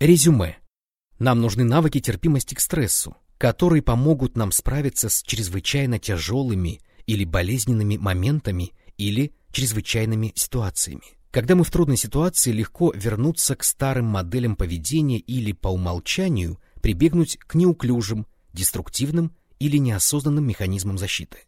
Резюме. Нам нужны навыки терпимости к стрессу, которые помогут нам справиться с чрезвычайно тяжелыми или болезненными моментами или чрезвычайными ситуациями. Когда мы в трудной ситуации, легко вернуться к старым моделям поведения или по умолчанию прибегнуть к неуклюжим, деструктивным или неосознанным механизмам защиты.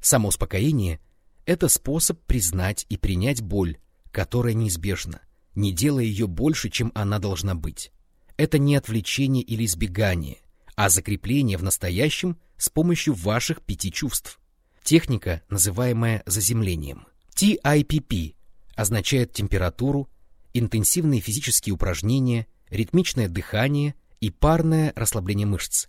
Самоуспокоение – это способ признать и принять боль, которая неизбежна, не делая ее больше, чем она должна быть. Это не отвлечение или избегание, а закрепление в настоящем с помощью ваших пяти чувств. Техника, называемая заземлением. TIPP означает температуру, интенсивные физические упражнения, ритмичное дыхание и парное расслабление мышц.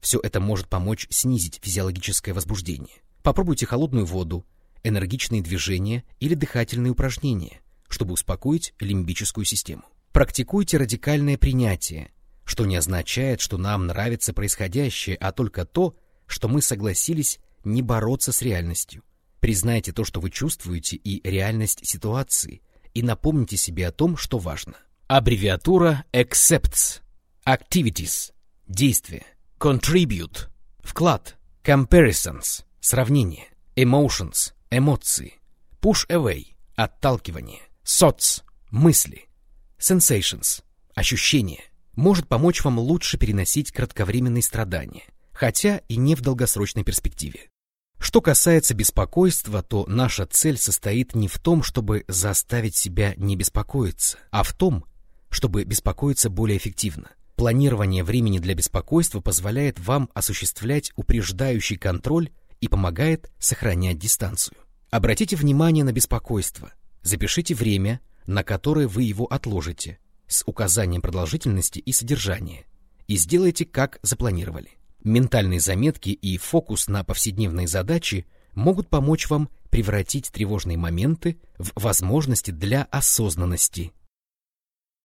Все это может помочь снизить физиологическое возбуждение. Попробуйте холодную воду, энергичные движения или дыхательные упражнения, чтобы успокоить лимбическую систему. Практикуйте радикальное принятие, что не означает, что нам нравится происходящее, а только то, что мы согласились не бороться с реальностью. Признайте то, что вы чувствуете, и реальность ситуации, и напомните себе о том, что важно. Аббревиатура ACCEPTS. Activities. Действие. Contribute. Вклад. Comparisons. Сравнение. Emotions. Эмоции. Push away. Отталкивание. Thoughts. Мысли. Sensations. Ощущения может помочь вам лучше переносить кратковременные страдания, хотя и не в долгосрочной перспективе. Что касается беспокойства, то наша цель состоит не в том, чтобы заставить себя не беспокоиться, а в том, чтобы беспокоиться более эффективно. Планирование времени для беспокойства позволяет вам осуществлять упреждающий контроль и помогает сохранять дистанцию. Обратите внимание на беспокойство. Запишите время, на которое вы его отложите, с указанием продолжительности и содержания, и сделайте, как запланировали. Ментальные заметки и фокус на повседневные задачи могут помочь вам превратить тревожные моменты в возможности для осознанности –